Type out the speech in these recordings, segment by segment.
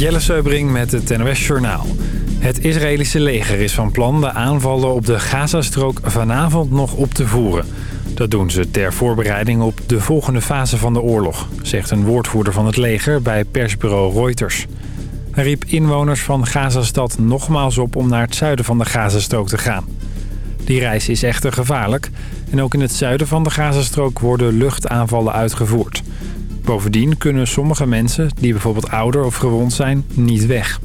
Jelle Seubring met het NOS Journaal. Het Israëlische leger is van plan de aanvallen op de Gazastrook vanavond nog op te voeren. Dat doen ze ter voorbereiding op de volgende fase van de oorlog... zegt een woordvoerder van het leger bij persbureau Reuters. Hij riep inwoners van Gazastad nogmaals op om naar het zuiden van de Gazastrook te gaan. Die reis is echter gevaarlijk en ook in het zuiden van de Gazastrook worden luchtaanvallen uitgevoerd... Bovendien kunnen sommige mensen, die bijvoorbeeld ouder of gewond zijn, niet weg.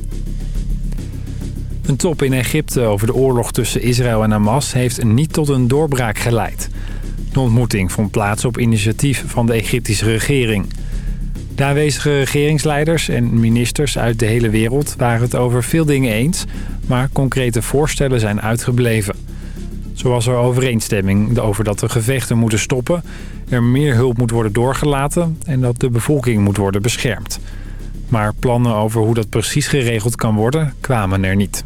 Een top in Egypte over de oorlog tussen Israël en Hamas heeft niet tot een doorbraak geleid. De ontmoeting vond plaats op initiatief van de Egyptische regering. De aanwezige regeringsleiders en ministers uit de hele wereld waren het over veel dingen eens... maar concrete voorstellen zijn uitgebleven. Zo was er overeenstemming over dat de gevechten moeten stoppen er meer hulp moet worden doorgelaten en dat de bevolking moet worden beschermd. Maar plannen over hoe dat precies geregeld kan worden kwamen er niet.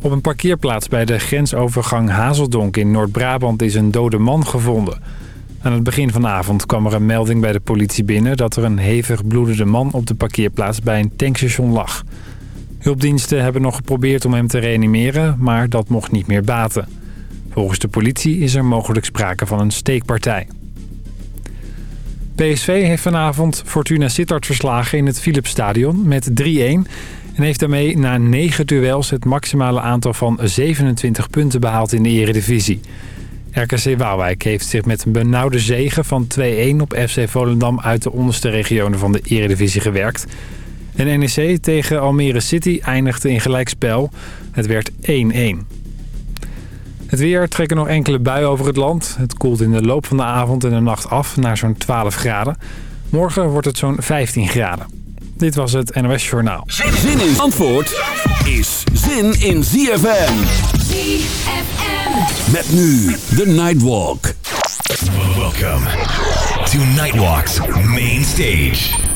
Op een parkeerplaats bij de grensovergang Hazeldonk in Noord-Brabant is een dode man gevonden. Aan het begin van de avond kwam er een melding bij de politie binnen... dat er een hevig bloedende man op de parkeerplaats bij een tankstation lag. Hulpdiensten hebben nog geprobeerd om hem te reanimeren, maar dat mocht niet meer baten. Volgens de politie is er mogelijk sprake van een steekpartij. PSV heeft vanavond Fortuna Sittard verslagen in het Philipsstadion met 3-1... en heeft daarmee na 9 duels het maximale aantal van 27 punten behaald in de eredivisie. RKC Waalwijk heeft zich met een benauwde zegen van 2-1 op FC Volendam uit de onderste regionen van de eredivisie gewerkt... En NEC tegen Almere City eindigde in gelijkspel. Het werd 1-1. Het weer trekken nog enkele buien over het land. Het koelt in de loop van de avond en de nacht af naar zo'n 12 graden. Morgen wordt het zo'n 15 graden. Dit was het NOS Journaal. Zin in Antwoord is zin in ZFM. ZFM. Met nu de Nightwalk. Welkom to Nightwalk's Main Stage.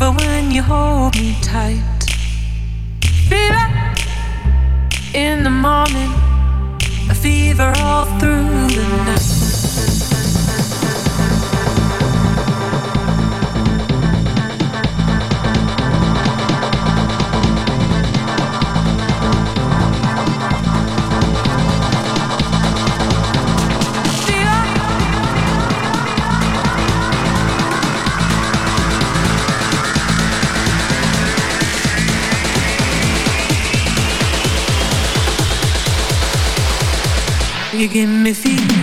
even when you hold me tight. fever in the morning, a fever all through the night. You give me fever.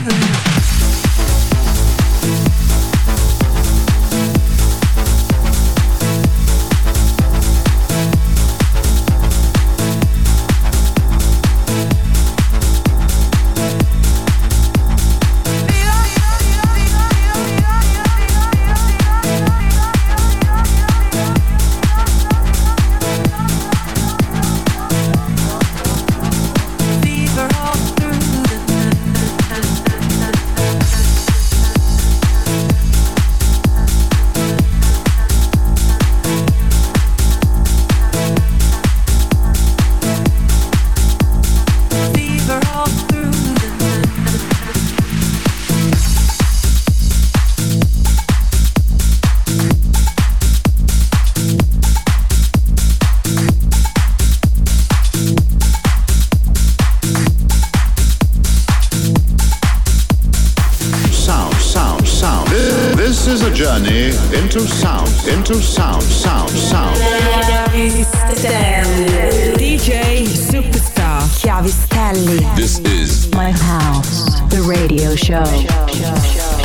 My House, the radio show.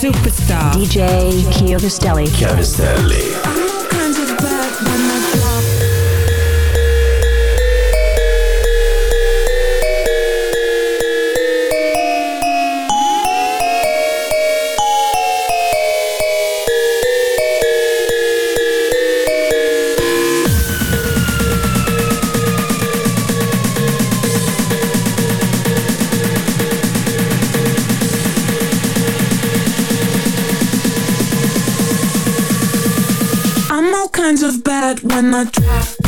Superstar. DJ Chiovistelli. Chiavistelli. When I drop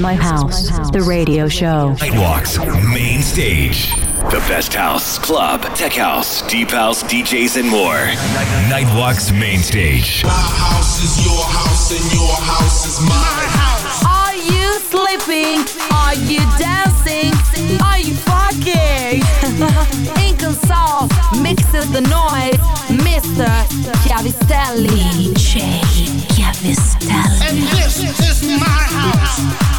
My House, the radio show. Nightwalks, main stage. The best house, club, tech house, deep house, DJs, and more. Nightwalks, main stage. My house is your house, and your house is my house. Are you sleeping? Are you dancing? Are you fucking? Inconsol mixes the noise. Mr. Chiavistelli. DJ Chiavistelli. And this is my house.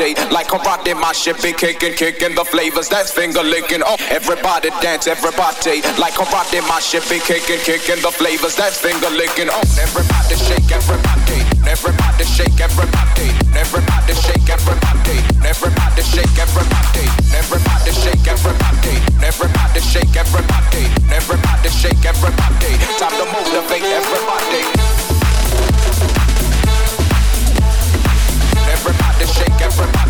everybody like karate. My shit be kicking, kicking the flavors that's finger licking. Oh, everybody dance, everybody like karate. My shit be kicking, kicking the flavors that's finger licking. Oh, everybody shake, everybody, everybody shake, everybody, everybody shake, everybody, everybody shake, everybody, everybody shake, everybody, everybody shake, everybody, everybody shake, everybody. Time to motivate everybody. Everybody